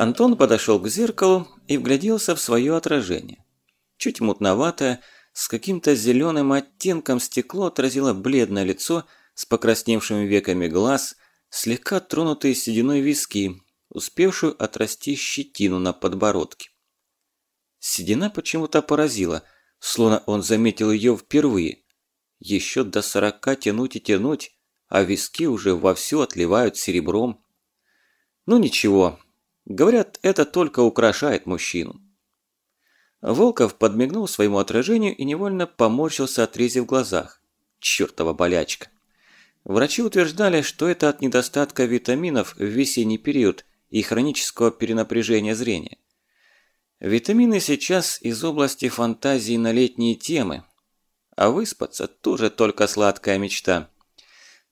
Антон подошел к зеркалу и вгляделся в свое отражение. Чуть мутноватое, с каким-то зеленым оттенком стекло отразило бледное лицо с покрасневшими веками глаз, слегка тронутые сединой виски, успевшую отрасти щетину на подбородке. Седина почему-то поразила, словно он заметил ее впервые. Еще до сорока тянуть и тянуть, а виски уже вовсю отливают серебром. Ну ничего, говорят, это только украшает мужчину. Волков подмигнул своему отражению и невольно поморщился от рези в глазах. Чёртова болячка. Врачи утверждали, что это от недостатка витаминов в весенний период и хронического перенапряжения зрения. Витамины сейчас из области фантазии на летние темы, а выспаться тоже только сладкая мечта.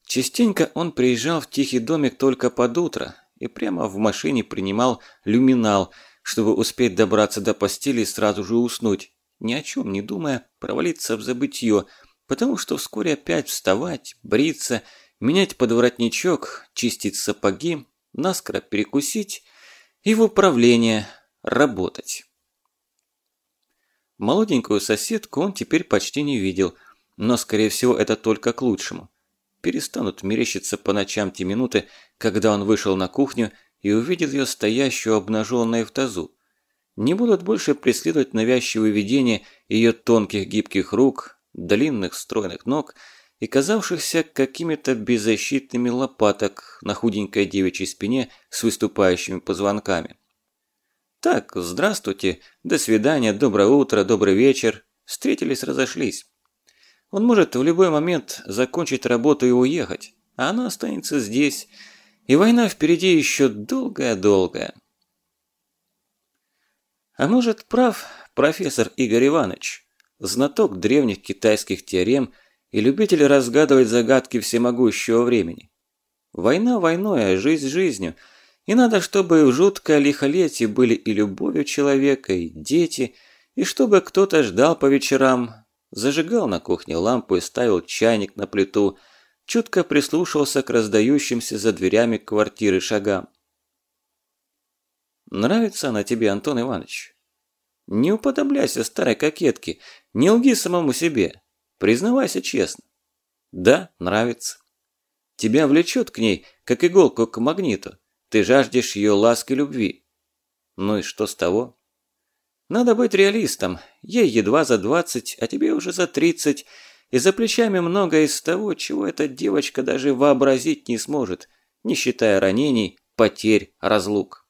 Частенько он приезжал в тихий домик только под утро и прямо в машине принимал люминал, чтобы успеть добраться до постели и сразу же уснуть, ни о чем не думая, провалиться в забытье, потому что вскоре опять вставать, бриться, менять подворотничок, чистить сапоги, наскоро перекусить и в управление работать. Молоденькую соседку он теперь почти не видел, но, скорее всего, это только к лучшему перестанут мерещиться по ночам те минуты, когда он вышел на кухню и увидел ее стоящую обнаженной в тазу. Не будут больше преследовать навязчивые видения ее тонких гибких рук, длинных стройных ног и казавшихся какими-то беззащитными лопаток на худенькой девичьей спине с выступающими позвонками. Так, здравствуйте, до свидания, доброе утро, добрый вечер. Встретились, разошлись. Он может в любой момент закончить работу и уехать, а она останется здесь, и война впереди еще долгая-долгая. А может, прав профессор Игорь Иванович, знаток древних китайских теорем и любитель разгадывать загадки всемогущего времени. Война войной, а жизнь жизнью, и надо, чтобы в жуткое лихолетие были и любовью человека, и дети, и чтобы кто-то ждал по вечерам, Зажигал на кухне лампу и ставил чайник на плиту, чутко прислушивался к раздающимся за дверями квартиры шагам. «Нравится она тебе, Антон Иванович?» «Не уподобляйся старой кокетке, не лги самому себе, признавайся честно». «Да, нравится. Тебя влечет к ней, как иголку к магниту, ты жаждешь ее ласки любви. Ну и что с того?» Надо быть реалистом. Ей едва за 20, а тебе уже за 30, и за плечами много из того, чего эта девочка даже вообразить не сможет, не считая ранений, потерь, разлук.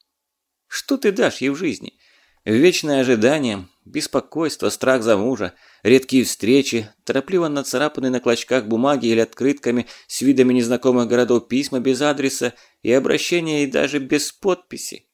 Что ты дашь ей в жизни? Вечное ожидание, беспокойство, страх за мужа, редкие встречи, торопливо нацарапанные на клочках бумаги или открытками с видами незнакомых городов письма без адреса и обращения и даже без подписи.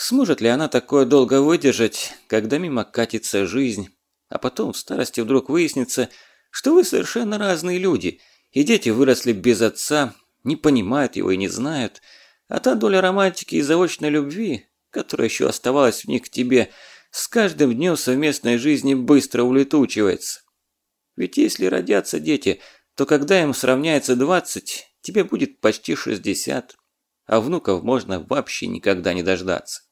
Сможет ли она такое долго выдержать, когда мимо катится жизнь, а потом в старости вдруг выяснится, что вы совершенно разные люди, и дети выросли без отца, не понимают его и не знают, а та доля романтики и заочной любви, которая еще оставалась в них к тебе, с каждым днем совместной жизни быстро улетучивается. Ведь если родятся дети, то когда им сравняется 20, тебе будет почти 60, а внуков можно вообще никогда не дождаться.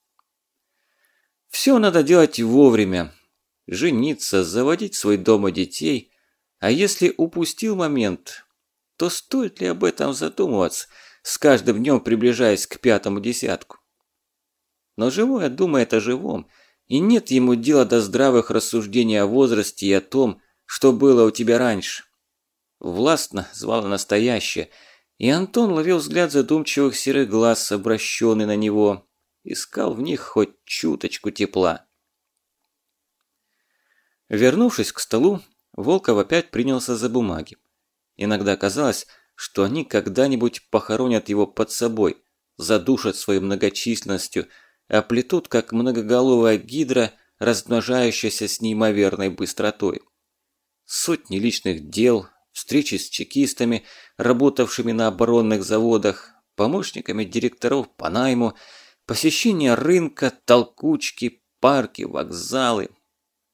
Все надо делать вовремя. Жениться, заводить свой дом и детей. А если упустил момент, то стоит ли об этом задумываться, с каждым днем приближаясь к пятому десятку? Но живое думает о живом, и нет ему дела до здравых рассуждений о возрасте и о том, что было у тебя раньше. Властно звало настоящее, и Антон ловил взгляд задумчивых серых глаз, обращенный на него, искал в них хоть чуточку тепла. Вернувшись к столу, Волков опять принялся за бумаги. Иногда казалось, что они когда-нибудь похоронят его под собой, задушат своей многочисленностью, оплетут, как многоголовая гидра, размножающаяся с неимоверной быстротой. Сотни личных дел, встречи с чекистами, работавшими на оборонных заводах, помощниками директоров по найму – Посещение рынка, толкучки, парки, вокзалы,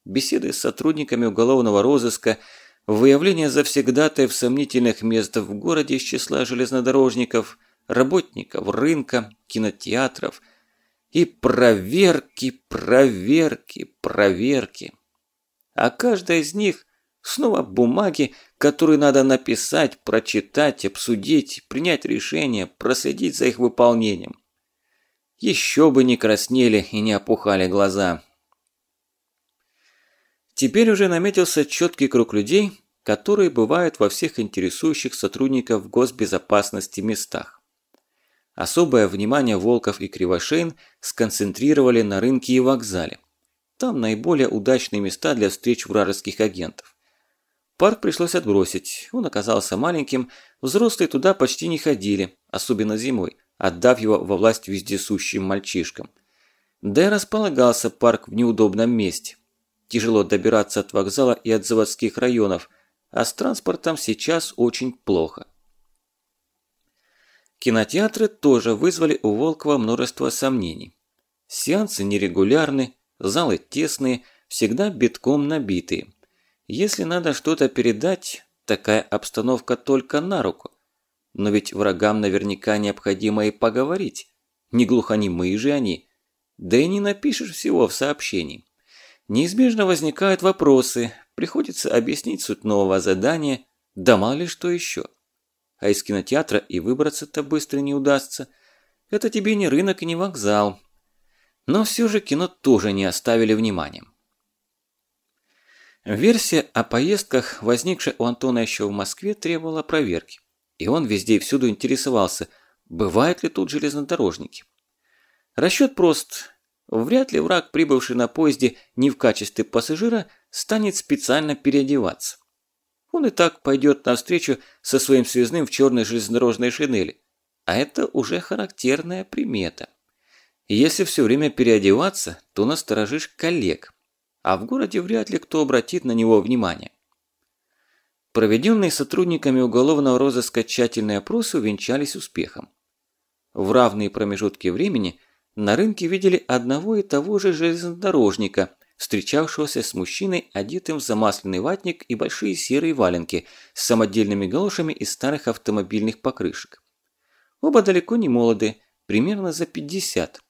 беседы с сотрудниками уголовного розыска, выявление завсегдатаев сомнительных мест в городе из числа железнодорожников, работников рынка, кинотеатров и проверки, проверки, проверки. А каждая из них снова бумаги, которые надо написать, прочитать, обсудить, принять решение, проследить за их выполнением. Еще бы не краснели и не опухали глаза. Теперь уже наметился четкий круг людей, которые бывают во всех интересующих сотрудников госбезопасности местах. Особое внимание Волков и Кривошеин сконцентрировали на рынке и вокзале. Там наиболее удачные места для встреч вражеских агентов. Парк пришлось отбросить, он оказался маленьким, взрослые туда почти не ходили, особенно зимой, отдав его во власть вездесущим мальчишкам. Да и располагался парк в неудобном месте. Тяжело добираться от вокзала и от заводских районов, а с транспортом сейчас очень плохо. Кинотеатры тоже вызвали у Волкова множество сомнений. Сеансы нерегулярны, залы тесные, всегда битком набитые. Если надо что-то передать, такая обстановка только на руку. Но ведь врагам наверняка необходимо и поговорить. Не глухонемые же они. Да и не напишешь всего в сообщении. Неизбежно возникают вопросы, приходится объяснить суть нового задания, да мало ли что еще. А из кинотеатра и выбраться-то быстро не удастся. Это тебе не рынок и не вокзал. Но все же кино тоже не оставили вниманием. Версия о поездках, возникшая у Антона еще в Москве, требовала проверки. И он везде и всюду интересовался, бывают ли тут железнодорожники. Расчет прост. Вряд ли враг, прибывший на поезде не в качестве пассажира, станет специально переодеваться. Он и так пойдет навстречу со своим связным в черной железнодорожной шинели. А это уже характерная примета. Если все время переодеваться, то насторожишь коллег. А в городе вряд ли кто обратит на него внимание. Проведенные сотрудниками уголовного розыска тщательные опросы увенчались успехом. В равные промежутки времени на рынке видели одного и того же железнодорожника, встречавшегося с мужчиной, одетым в замасленный ватник и большие серые валенки с самодельными галошами из старых автомобильных покрышек. Оба далеко не молоды, примерно за 50.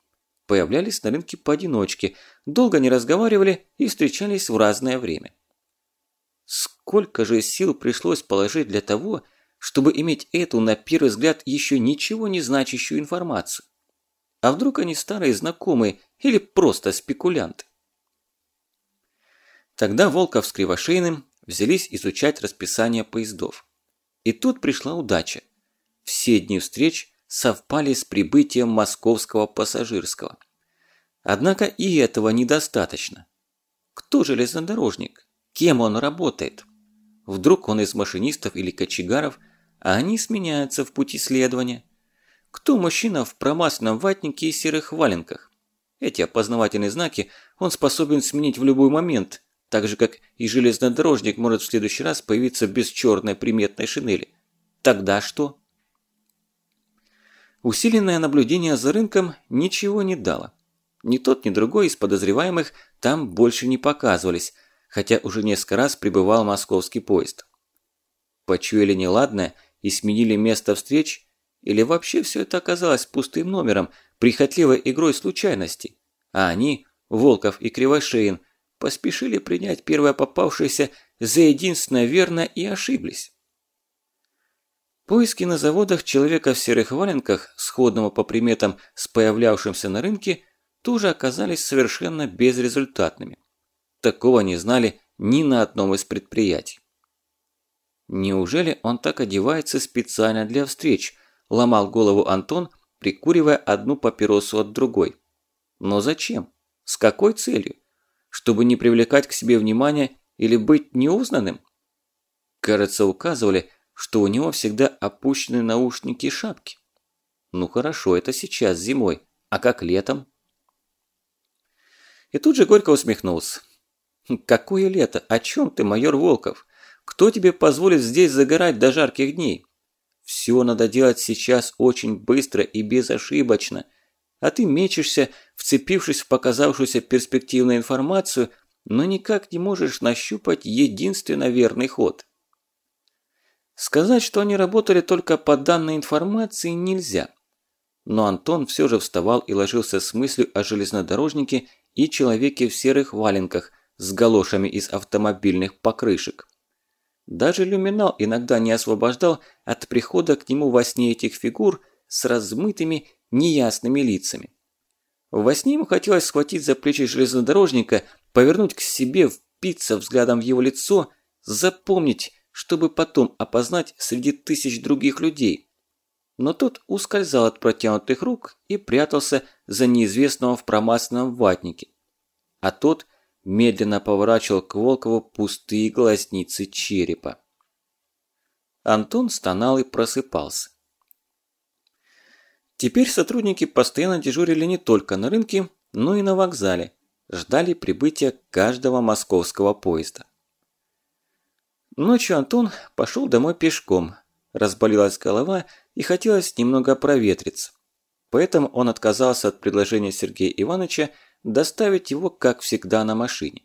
Появлялись на рынке поодиночке, долго не разговаривали и встречались в разное время. Сколько же сил пришлось положить для того, чтобы иметь эту, на первый взгляд, еще ничего не значащую информацию? А вдруг они старые знакомые или просто спекулянты? Тогда Волков с Кривошейным взялись изучать расписание поездов. И тут пришла удача. Все дни встреч совпали с прибытием московского пассажирского. Однако и этого недостаточно. Кто железнодорожник? Кем он работает? Вдруг он из машинистов или кочегаров, а они сменяются в пути следования. Кто мужчина в промасленном ватнике и серых валенках? Эти опознавательные знаки он способен сменить в любой момент, так же как и железнодорожник может в следующий раз появиться без черной приметной шинели. Тогда что? Усиленное наблюдение за рынком ничего не дало. Ни тот, ни другой из подозреваемых там больше не показывались, хотя уже несколько раз прибывал московский поезд. Почуяли неладное и сменили место встреч, или вообще все это оказалось пустым номером, прихотливой игрой случайностей, а они, Волков и Кривошеин, поспешили принять первое попавшееся за единственное верно и ошиблись. Поиски на заводах человека в серых валенках, сходного по приметам с появлявшимся на рынке, тоже оказались совершенно безрезультатными. Такого не знали ни на одном из предприятий. Неужели он так одевается специально для встреч? Ломал голову Антон, прикуривая одну папиросу от другой. Но зачем? С какой целью? Чтобы не привлекать к себе внимания или быть неузнанным? Кажется, указывали, что у него всегда опущены наушники и шапки. Ну хорошо, это сейчас, зимой. А как летом? И тут же горько усмехнулся. «Какое лето? О чем ты, майор Волков? Кто тебе позволит здесь загорать до жарких дней? Все надо делать сейчас очень быстро и безошибочно. А ты мечешься, вцепившись в показавшуюся перспективную информацию, но никак не можешь нащупать единственно верный ход». Сказать, что они работали только по данной информации, нельзя. Но Антон все же вставал и ложился с мыслью о железнодорожнике и человеке в серых валенках с галошами из автомобильных покрышек. Даже люминал иногда не освобождал от прихода к нему во сне этих фигур с размытыми, неясными лицами. Во сне ему хотелось схватить за плечи железнодорожника, повернуть к себе, впиться взглядом в его лицо, запомнить, чтобы потом опознать среди тысяч других людей. Но тот ускользал от протянутых рук и прятался за неизвестного в промасленном ватнике. А тот медленно поворачивал к Волкову пустые глазницы черепа. Антон стонал и просыпался. Теперь сотрудники постоянно дежурили не только на рынке, но и на вокзале, ждали прибытия каждого московского поезда. Ночью Антон пошел домой пешком, разболелась голова и хотелось немного проветриться. Поэтому он отказался от предложения Сергея Ивановича доставить его, как всегда, на машине.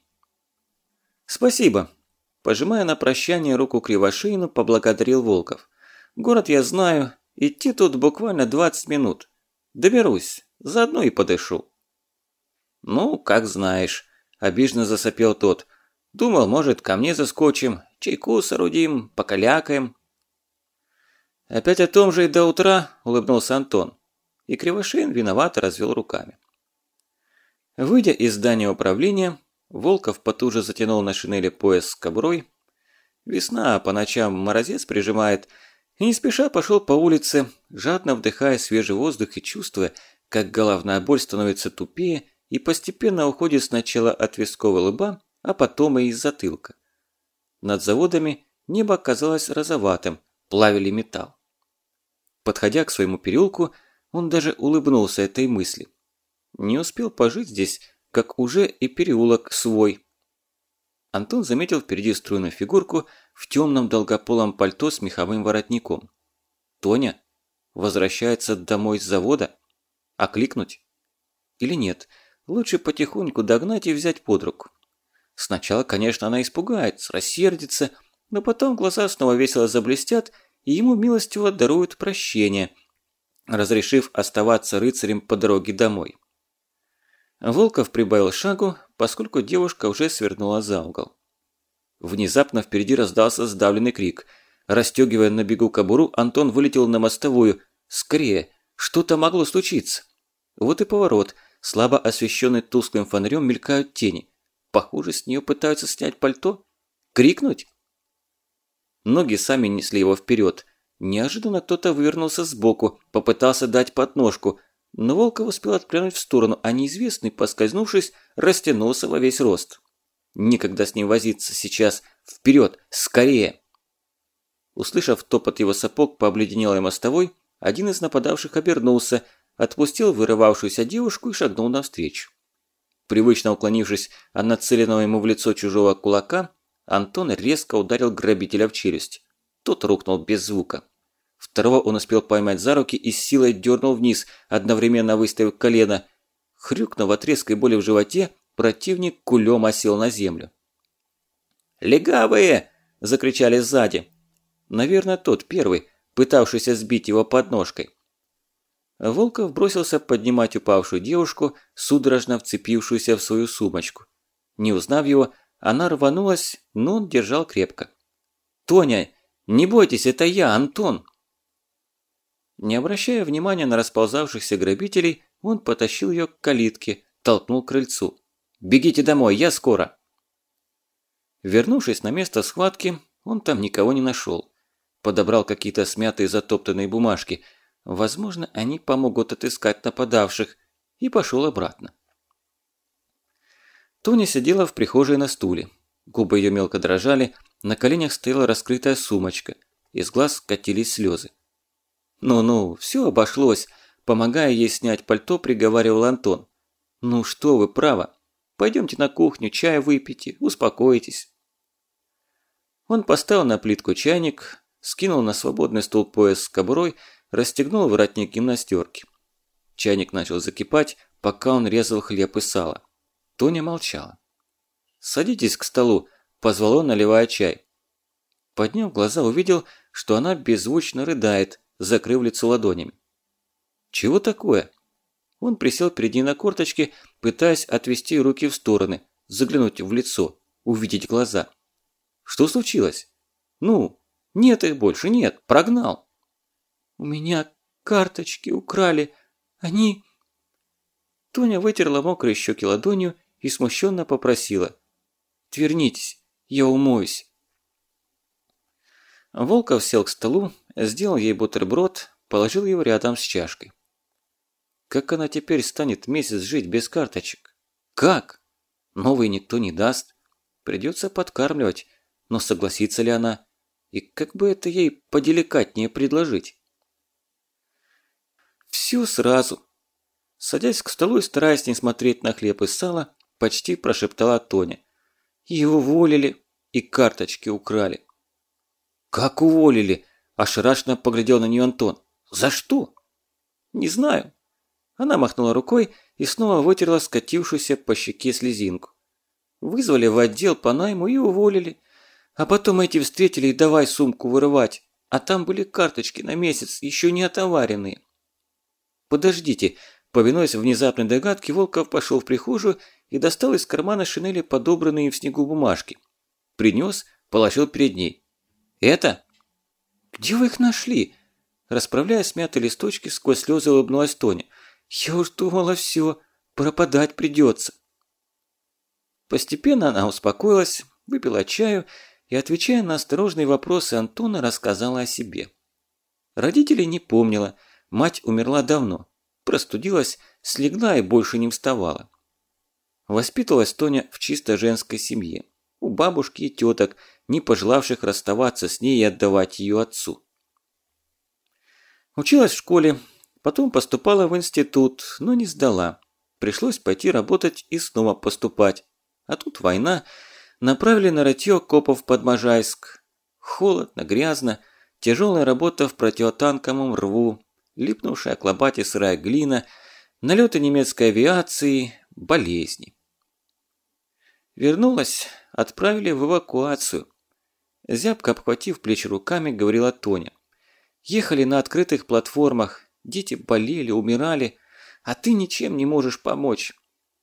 «Спасибо», – пожимая на прощание руку Кривошеину, поблагодарил Волков. «Город я знаю, идти тут буквально 20 минут. Доберусь, заодно и подышу». «Ну, как знаешь», – обиженно засопел тот. «Думал, может, ко мне заскочим, чайку соорудим, покалякаем». «Опять о том же и до утра», – улыбнулся Антон. И Кривошеин виновато развел руками. Выйдя из здания управления, Волков потуже затянул на шинели пояс с кобурой. Весна, по ночам морозец прижимает, и не спеша пошел по улице, жадно вдыхая свежий воздух и чувствуя, как головная боль становится тупее и постепенно уходит сначала от вискового лба, а потом и из затылка. Над заводами небо казалось розоватым, плавили металл. Подходя к своему переулку, он даже улыбнулся этой мысли. Не успел пожить здесь, как уже и переулок свой. Антон заметил впереди стройную фигурку в темном долгополом пальто с меховым воротником. Тоня возвращается домой с завода? Окликнуть? Или нет? Лучше потихоньку догнать и взять под руку. Сначала, конечно, она испугается, рассердится, но потом глаза снова весело заблестят, и ему милостиво даруют прощение, разрешив оставаться рыцарем по дороге домой. Волков прибавил шагу, поскольку девушка уже свернула за угол. Внезапно впереди раздался сдавленный крик. Растёгивая на бегу кобуру, Антон вылетел на мостовую. «Скорее! Что-то могло случиться!» Вот и поворот. Слабо освещенный тусклым фонарем мелькают тени. Похоже, с нее пытаются снять пальто. Крикнуть? Ноги сами несли его вперед. Неожиданно кто-то вывернулся сбоку, попытался дать подножку – но Волков успел отпрянуть в сторону, а неизвестный, поскользнувшись, растянулся во весь рост. Никогда с ним возиться сейчас. Вперед, скорее! Услышав топот его сапог по обледенелой мостовой, один из нападавших обернулся, отпустил вырывавшуюся девушку и шагнул навстречу. Привычно уклонившись от нацеленного ему в лицо чужого кулака, Антон резко ударил грабителя в челюсть. Тот рухнул без звука. Второго он успел поймать за руки и с силой дернул вниз, одновременно выставив колено. Хрюкнув от резкой боли в животе, противник кулем осел на землю. «Легавые!» – закричали сзади. Наверное, тот первый, пытавшийся сбить его подножкой. Волков бросился поднимать упавшую девушку, судорожно вцепившуюся в свою сумочку. Не узнав его, она рванулась, но он держал крепко. «Тоня, не бойтесь, это я, Антон!» Не обращая внимания на расползавшихся грабителей, он потащил ее к калитке, толкнул к крыльцу. «Бегите домой, я скоро!» Вернувшись на место схватки, он там никого не нашел. Подобрал какие-то смятые затоптанные бумажки. Возможно, они помогут отыскать нападавших. И пошел обратно. Тоня сидела в прихожей на стуле. Губы ее мелко дрожали, на коленях стояла раскрытая сумочка. Из глаз катились слезы. «Ну-ну, все обошлось», – помогая ей снять пальто, приговаривал Антон. «Ну что вы, право. Пойдемте на кухню, чай выпейте, успокойтесь». Он поставил на плитку чайник, скинул на свободный стул пояс с кобурой, расстегнул воротник гимнастерки. Чайник начал закипать, пока он резал хлеб и сало. Тоня молчала. «Садитесь к столу», – позвал он, наливая чай. Подняв глаза, увидел, что она беззвучно рыдает, закрыв лицо ладонями. «Чего такое?» Он присел перед ней на корточки, пытаясь отвести руки в стороны, заглянуть в лицо, увидеть глаза. «Что случилось?» «Ну, нет их больше, нет, прогнал». «У меня карточки украли, они...» Тоня вытерла мокрые щеки ладонью и смущенно попросила. «Твернитесь, я умоюсь». Волков сел к столу, сделал ей бутерброд, положил его рядом с чашкой. Как она теперь станет месяц жить без карточек? Как? Новый никто не даст. Придется подкармливать, но согласится ли она? И как бы это ей поделикатнее предложить? Все сразу. Садясь к столу и стараясь не смотреть на хлеб и сало, почти прошептала Тоня. И уволили, и карточки украли. «Как уволили?» – ошарашенно поглядел на нее Антон. «За что?» «Не знаю. Она махнула рукой и снова вытерла скатившуюся по щеке слезинку. Вызвали в отдел по найму и уволили. А потом эти встретили и давай сумку вырывать. А там были карточки на месяц, еще не отоваренные. Подождите, повинуясь внезапной догадке, Волков пошел в прихожую и достал из кармана шинели подобранные в снегу бумажки. Принес, положил перед ней. «Это?» «Где вы их нашли?» Расправляя смятые листочки, сквозь слезы улыбнулась Тоня. Я уж думала, все, пропадать придется. Постепенно она успокоилась, выпила чаю и, отвечая на осторожные вопросы Антона, рассказала о себе. Родителей не помнила, мать умерла давно, простудилась, слегла и больше не вставала. Воспитывалась Тоня в чисто женской семье, у бабушки и теток, не пожелавших расставаться с ней и отдавать ее отцу. Училась в школе, Потом поступала в институт, но не сдала. Пришлось пойти работать и снова поступать. А тут война. Направили на рытье копов под Можайск. Холодно, грязно, тяжелая работа в противотанковом рву, липнувшая к лопате сырая глина, налеты немецкой авиации, болезни. Вернулась, отправили в эвакуацию. Зябко обхватив плечи руками, говорила Тоня. Ехали на открытых платформах, Дети болели, умирали, а ты ничем не можешь помочь.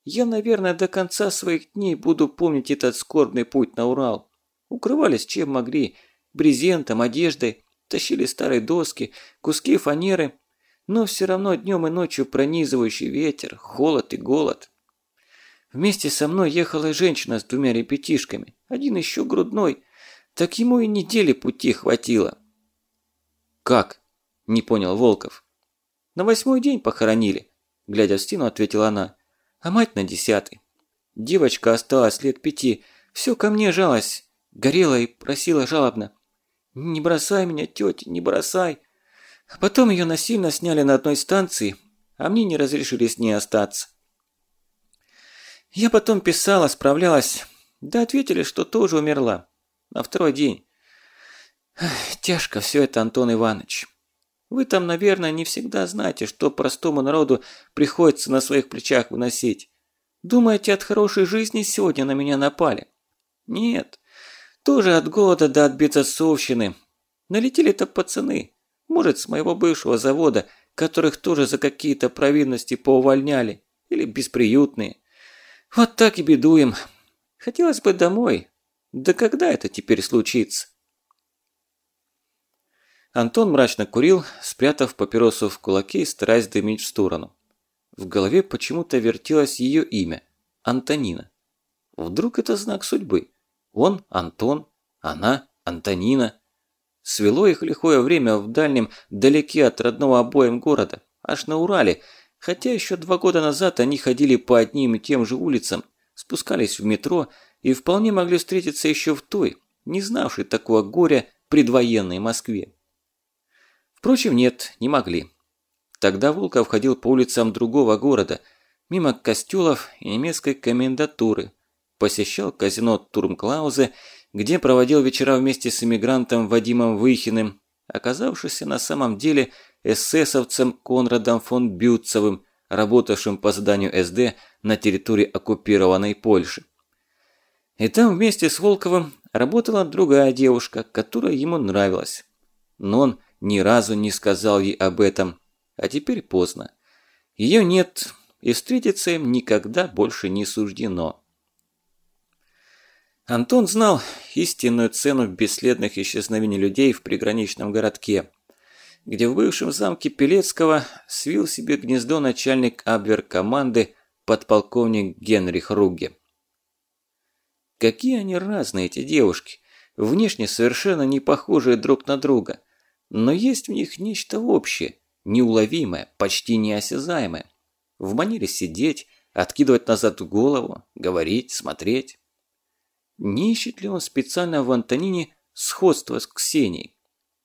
Я, наверное, до конца своих дней буду помнить этот скорбный путь на Урал. Укрывались чем могли, брезентом, одеждой, тащили старые доски, куски фанеры, но все равно днем и ночью пронизывающий ветер, холод и голод. Вместе со мной ехала женщина с двумя ребятишками, один еще грудной, так ему и недели пути хватило. «Как?» – не понял Волков. На восьмой день похоронили, глядя в стену, ответила она. А мать на десятый. Девочка осталась лет пяти, все ко мне жалась, горела и просила жалобно. «Не бросай меня, тетя, не бросай!» А потом ее насильно сняли на одной станции, а мне не разрешили с ней остаться. Я потом писала, справлялась, да ответили, что тоже умерла. На второй день. Тяжко все это, Антон Иванович. Вы там, наверное, не всегда знаете, что простому народу приходится на своих плечах выносить. Думаете, от хорошей жизни сегодня на меня напали? Нет. Тоже от голода да от безотцовщины. Налетели-то пацаны. Может, с моего бывшего завода, которых тоже за какие-то провинности поувольняли. Или бесприютные. Вот так и бедуем. Хотелось бы домой. Да когда это теперь случится? Антон мрачно курил, спрятав папиросу в кулаке и стараясь дымить в сторону. В голове почему-то вертелось ее имя – Антонина. Вдруг это знак судьбы? Он – Антон, она – Антонина. Свело их лихое время в дальнем, далеке от родного обоим города, аж на Урале, хотя еще два года назад они ходили по одним и тем же улицам, спускались в метро и вполне могли встретиться еще в той, не знавшей такого горя предвоенной Москве. Впрочем, нет, не могли. Тогда Волков ходил по улицам другого города, мимо костелов и немецкой комендатуры, посещал казино Турмклаузе, где проводил вечера вместе с эмигрантом Вадимом Выхиным, оказавшимся на самом деле эсэсовцем Конрадом фон Бютцевым, работавшим по заданию СД на территории оккупированной Польши. И там вместе с Волковым работала другая девушка, которая ему нравилась. но он ни разу не сказал ей об этом, а теперь поздно. Ее нет, и встретиться им никогда больше не суждено. Антон знал истинную цену бесследных исчезновений людей в приграничном городке, где в бывшем замке Пелецкого свил себе гнездо начальник абвер-команды подполковник Генрих Руге. Какие они разные, эти девушки, внешне совершенно не похожие друг на друга, но есть в них нечто общее, неуловимое, почти неосязаемое. В манере сидеть, откидывать назад голову, говорить, смотреть. Не ищет ли он специально в Антонине сходство с Ксенией?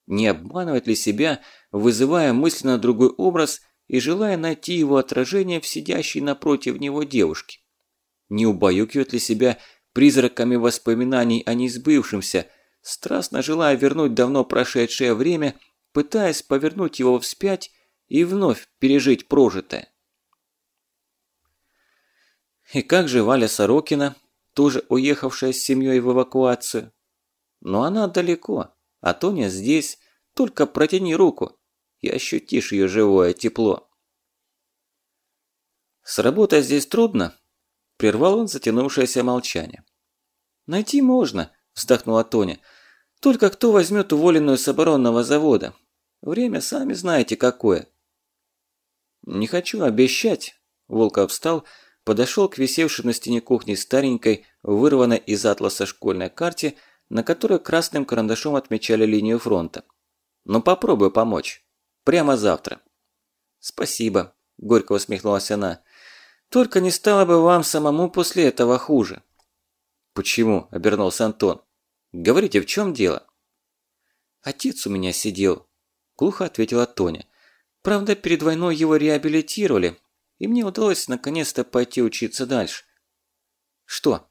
Не обманывает ли себя, вызывая мысленно другой образ и желая найти его отражение в сидящей напротив него девушке? Не убаюкивает ли себя призраками воспоминаний о несбывшемся, страстно желая вернуть давно прошедшее время, пытаясь повернуть его вспять и вновь пережить прожитое? И как же Валя Сорокина, тоже уехавшая с семьей в эвакуацию? Но она далеко, а Тоня здесь, только протяни руку и ощутишь ее живое тепло. «С работой здесь трудно?» – прервал он затянувшееся молчание. «Найти можно», – вздохнула Тоня. «Только кто возьмет уволенную с оборонного завода? Время сами знаете какое». «Не хочу обещать», – Волков встал, – подошел к висевшей на стене кухни старенькой, вырванной из атласа школьной карте, на которой красным карандашом отмечали линию фронта. «Ну попробуй помочь. Прямо завтра». «Спасибо», – горько усмехнулась она. «Только не стало бы вам самому после этого хуже». «Почему?» – обернулся Антон. «Говорите, в чем дело?» «Отец у меня сидел», – глухо ответила Тоня. «Правда, перед войной его реабилитировали, и мне удалось наконец-то пойти учиться дальше. «Что?»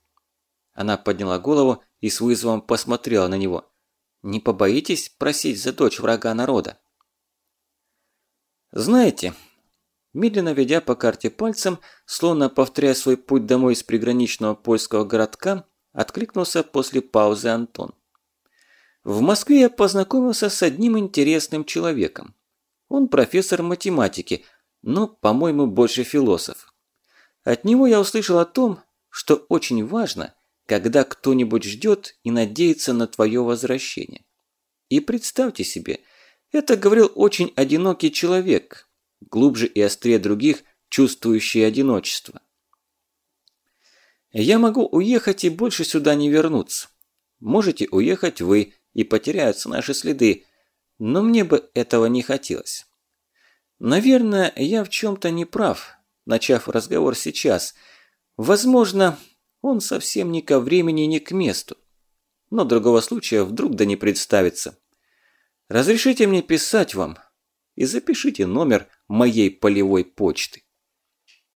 Она подняла голову и с вызовом посмотрела на него. «Не побоитесь просить за дочь врага народа?» «Знаете...» Медленно ведя по карте пальцем, словно повторяя свой путь домой из приграничного польского городка, откликнулся после паузы Антон. В Москве я познакомился с одним интересным человеком. Он профессор математики – но, по-моему, больше философ. От него я услышал о том, что очень важно, когда кто-нибудь ждет и надеется на твое возвращение. И представьте себе, это говорил очень одинокий человек, глубже и острее других, чувствующий одиночество. Я могу уехать и больше сюда не вернуться. Можете уехать вы, и потеряются наши следы, но мне бы этого не хотелось. Наверное, я в чем-то не прав, начав разговор сейчас. Возможно, он совсем не ко времени, ни к месту. Но другого случая вдруг да не представится. Разрешите мне писать вам и запишите номер моей полевой почты.